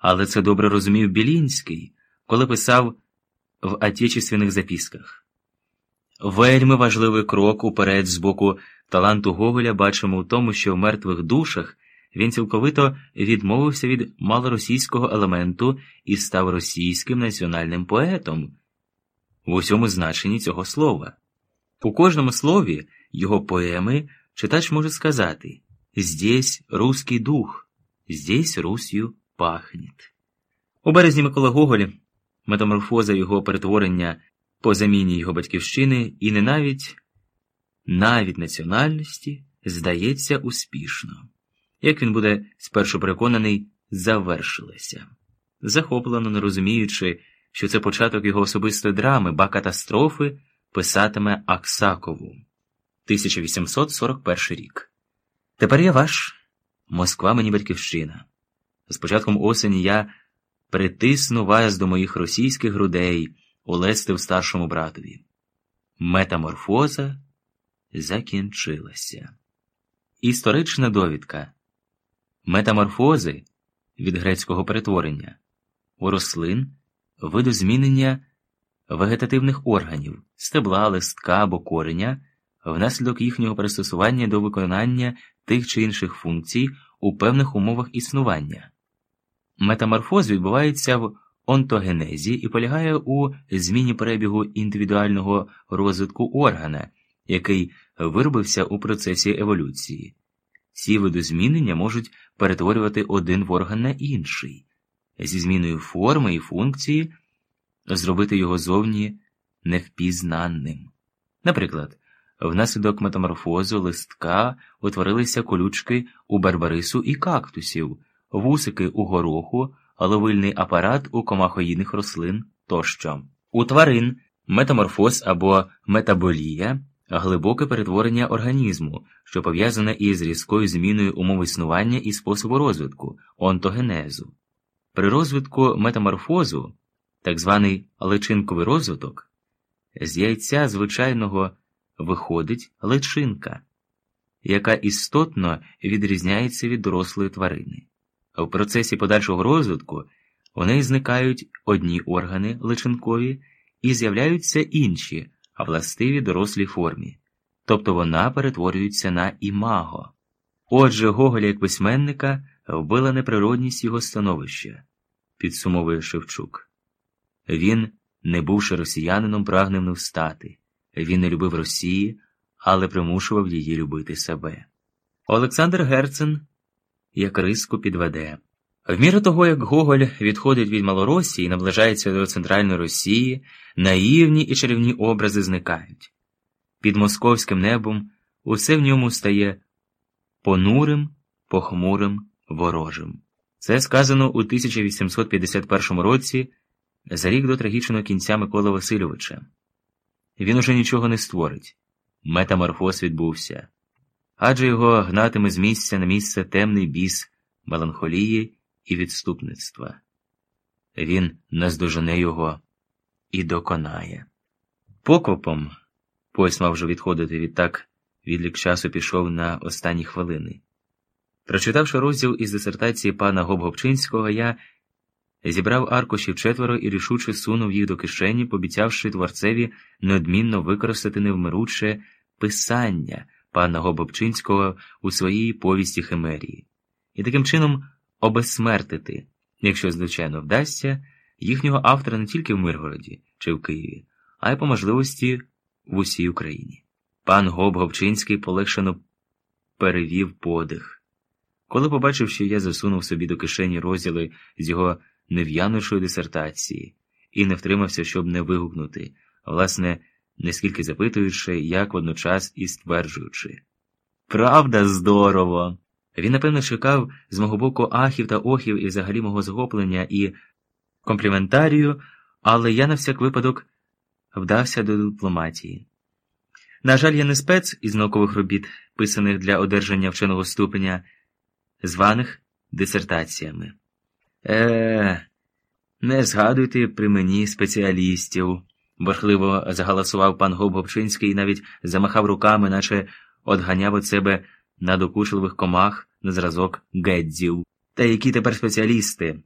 Але це добре розумів Білінський, коли писав в отечественних записках. Вельми важливий крок уперед з боку таланту Гоголя бачимо в тому, що в мертвих душах він цілковито відмовився від малоросійського елементу і став російським національним поетом в усьому значенні цього слова. У кожному слові його поеми читач може сказати «Здесь русский дух, здесь Русью пахнет». У березні Микола Гоголь, метаморфоза його перетворення по заміні його батьківщини і не навіть навіть національності здається успішно. Як він буде спершу переконаний, завершилася. Захоплено, не розуміючи, що це початок його особистої драми, ба катастрофи, писатиме Аксакову. 1841 рік. Тепер я ваш, Москва мені батьківщина. З початком осені я притисну вас до моїх російських грудей, улестив старшому братові. Метаморфоза закінчилася. Історична довідка. Метаморфози від грецького перетворення у рослин видозмінення вегетативних органів, стебла, листка або кореня внаслідок їхнього пристосування до виконання тих чи інших функцій у певних умовах існування. Метаморфоз відбувається в онтогенезі і полягає у зміні перебігу індивідуального розвитку органа, який виробився у процесі еволюції. Ці видозмінення можуть перетворювати один в орган на інший, зі зміною форми і функції зробити його зовні невпізнанним. Наприклад, внаслідок метаморфозу листка утворилися колючки у барбарису і кактусів, вусики у гороху, ловильний апарат у комахоїдних рослин тощо. У тварин метаморфоз або метаболія глибоке перетворення організму, що пов'язане із різкою зміною умов існування і способу розвитку, онтогенезу. При розвитку метаморфозу, так званий личинковий розвиток, з яйця звичайного виходить личинка, яка істотно відрізняється від дорослої тварини. В процесі подальшого розвитку у неї зникають одні органи личинкові і з'являються інші а властиві дорослій формі, тобто вона перетворюється на імаго. Отже, Гоголя як письменника вбила неприродність його становища, підсумовує Шевчук. Він, не бувши росіянином, прагнув не встати. Він не любив Росії, але примушував її любити себе. Олександр Герцен як риску підведе. В міру того, як Гоголь відходить від Малоросії і наближається до центральної Росії, наївні і чарівні образи зникають. Під московським небом усе в ньому стає понурим, похмурим, ворожим. Це сказано у 1851 році за рік до трагічного кінця Миколи Васильовича. Він уже нічого не створить. Метаморфоз відбувся, адже його гнатиме з місця на місце темний біс меланхолії і відступництва. Він наздожене його і доконає. Покопом поїзд мав вже відходити відтак, відлік часу пішов на останні хвилини. Прочитавши розділ із дисертації пана Гобгобчинського, я зібрав аркушів четверо і рішуче сунув їх до кишені, пообіцявши творцеві неодмінно використати невмируче писання пана Гобобчинського у своїй повісті Химерії, і таким чином обезсмертити, якщо, звичайно, вдасться, їхнього автора не тільки в Миргороді чи в Києві, а й по можливості в усій Україні. Пан Гоб Говчинський полегшено перевів подих. Коли побачив, що я засунув собі до кишені розділи з його нев'янушої дисертації, і не втримався, щоб не вигукнути, власне, не скільки запитуючи, як водночас і стверджуючи. Правда, здорово! Він, напевно, чекав з мого боку ахів та охів і взагалі мого захоплення і компліментарію, але я на всяк випадок вдався до дипломатії. На жаль, я не спец із наукових робіт, писаних для одержання вченого ступеня, званих дисертаціями. Е, не згадуйте при мені спеціалістів, борхливо загаласував пан Гобгобчинський і навіть замахав руками, наче одганяв від себе надокучливих комах на зразок Гедзів. Та які тепер спеціалісти?